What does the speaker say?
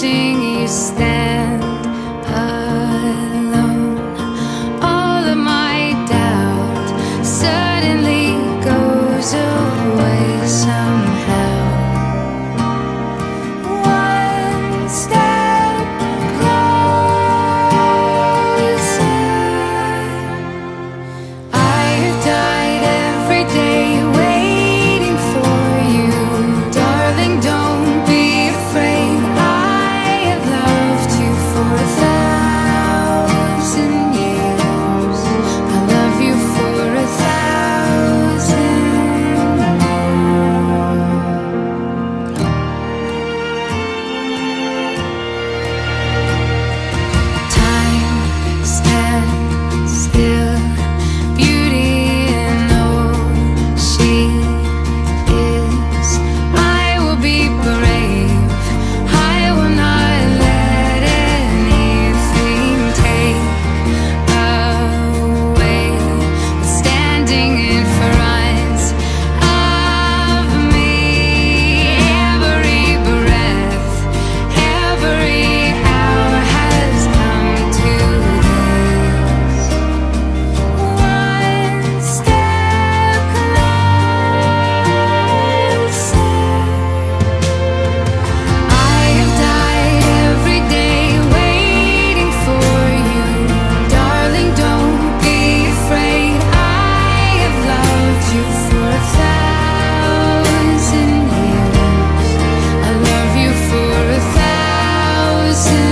watching you stand. す